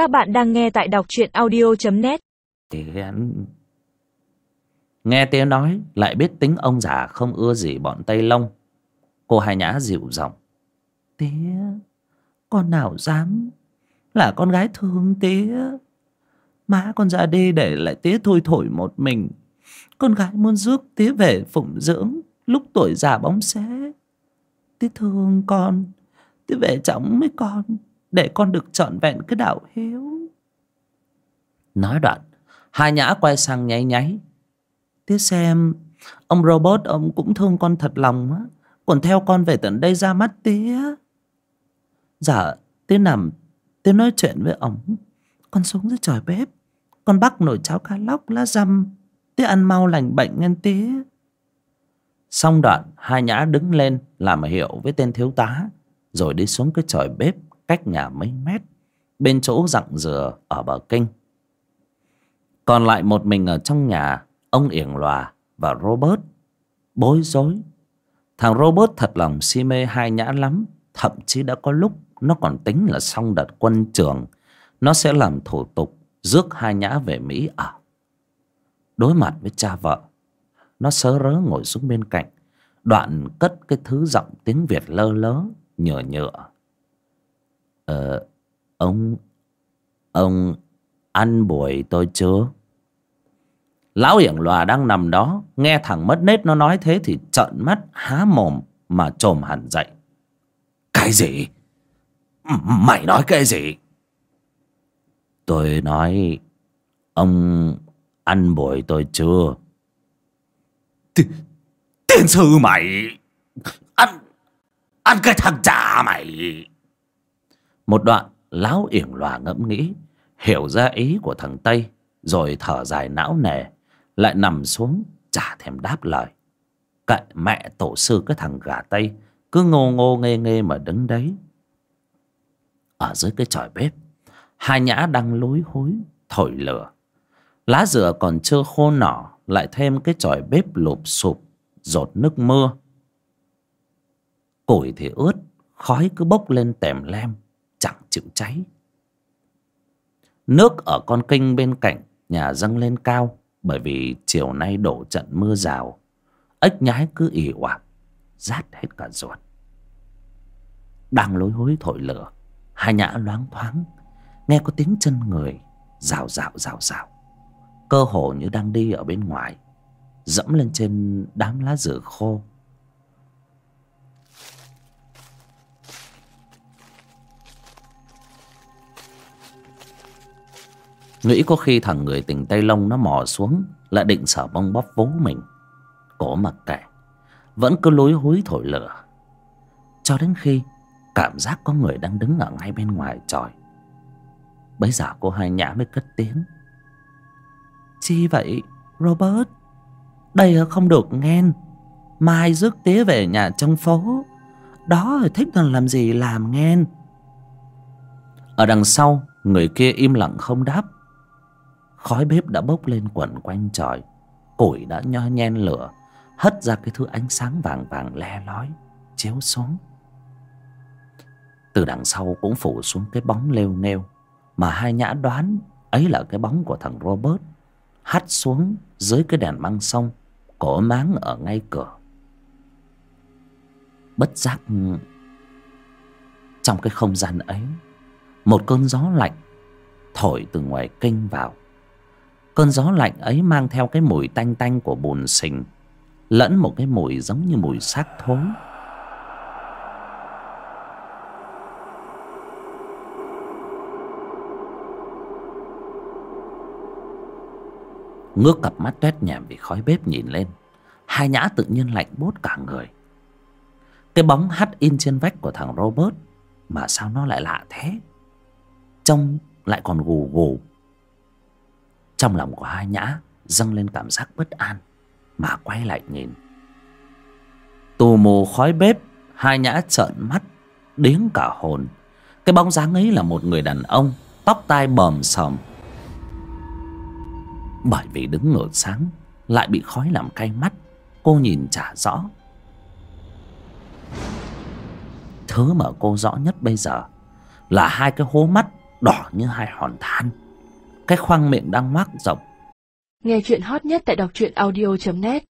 Các bạn đang nghe tại đọc truyện audio.net nghe tiếng nói, lại biết tính ông già không ưa gì bọn tây long. Cô hai nhã dịu giọng. Tía, con nào dám là con gái thương tía? Má con ra đi để lại tía thôi thổi một mình. Con gái muốn rước tía về phụng dưỡng, lúc tuổi già bóng xé tía thương con, tía về chóng với con để con được trọn vẹn cái đạo hiếu. Nói đoạn hai nhã quay sang nháy nháy. Tía xem ông robot ông cũng thương con thật lòng á. Còn theo con về tận đây ra mắt tía. Dạ tía nằm tía nói chuyện với ông. Con xuống dưới chòi bếp con bắc nồi cháo cá lóc lá dăm tía ăn mau lành bệnh ngân tía. Xong đoạn hai nhã đứng lên làm hiệu với tên thiếu tá rồi đi xuống cái chòi bếp cách nhà mấy mét, bên chỗ dặng dừa ở bờ kinh. Còn lại một mình ở trong nhà, ông yểng lòa và robert. Bối rối. Thằng robert thật lòng si mê hai nhã lắm, thậm chí đã có lúc nó còn tính là xong đợt quân trường, nó sẽ làm thủ tục rước hai nhã về mỹ ở. Đối mặt với cha vợ, nó sớ rớ ngồi xuống bên cạnh, đoạn cất cái thứ giọng tiếng việt lơ lớ nhựa nhựa ờ ông ông ăn buổi tôi chưa? Lão hiển lòa đang nằm đó, nghe thằng mất nết nó nói thế thì trợn mắt, há mồm mà trồm hẳn dậy. Cái gì? Mày nói cái gì? Tôi nói, ông ăn buổi tôi chưa? Tiên sư mày! Ăn ăn cái thằng già mày! Một đoạn lão yểm lòa ngẫm nghĩ, hiểu ra ý của thằng tây, rồi thở dài não nề, lại nằm xuống chả thèm đáp lời. Cậy mẹ tổ sư cái thằng gà tây, cứ ngô ngô nghê nghê mà đứng đấy. Ở dưới cái chòi bếp, hai nhã đang lối hối thổi lửa. Lá dừa còn chưa khô nỏ, lại thêm cái chòi bếp lụp sụp, rột nước mưa. Củi thì ướt, khói cứ bốc lên tèm lem chịu cháy. Nước ở con kênh bên cạnh nhà dâng lên cao bởi vì chiều nay đổ trận mưa rào. Ếch nhái cứ ỉ oạp rát hết cả ruột. Đang lối hối thổi lửa, hai nhã loáng thoáng, nghe có tiếng chân người rào rào rào rào cơ hồ như đang đi ở bên ngoài, dẫm lên trên đám lá dừa khô. Nghĩ có khi thằng người tỉnh tây lông nó mò xuống, lại định sở bông bóp vú mình. Cổ mặc kệ, vẫn cứ lối húi thổi lửa. Cho đến khi cảm giác có người đang đứng ở ngay bên ngoài tròi. Bấy giờ cô hai nhã mới cất tiếng. Chi vậy, robert? Đây không được nghe. Mai rước tía về nhà trong phố. Đó rồi thích cần làm gì làm nghe. Ở đằng sau, người kia im lặng không đáp khói bếp đã bốc lên quẩn quanh trời. Củi đã nho nhen lửa. Hất ra cái thứ ánh sáng vàng vàng le lói, chiếu xuống. Từ đằng sau cũng phủ xuống cái bóng lêu nghêu mà hai nhã đoán ấy là cái bóng của thằng robert. Hắt xuống dưới cái đèn măng sông, cổ máng ở ngay cửa. Bất giác, trong cái không gian ấy, một cơn gió lạnh thổi từ ngoài kênh vào cơn gió lạnh ấy mang theo cái mùi tanh tanh của bùn sình lẫn một cái mùi giống như mùi xác thối. Ngước cặp mắt tuét nhèm vì khói bếp nhìn lên, hai nhã tự nhiên lạnh bốt cả người. Cái bóng hắt in trên vách của thằng robert mà sao nó lại lạ thế? Trông lại còn gù gù trong lòng của hai nhã dâng lên cảm giác bất an, mà quay lại nhìn. Tù mù khói bếp, hai nhã trợn mắt, điếng cả hồn. Cái bóng dáng ấy là một người đàn ông, tóc tai bờm sòm. Bởi vì đứng ngược sáng, lại bị khói làm cay mắt, cô nhìn chả rõ. Thứ mà cô rõ nhất bây giờ là hai cái hố mắt đỏ như hai hòn than cái khoang miệng đang mác rộng. Nghe chuyện hot nhất tại đọc truyện audio.net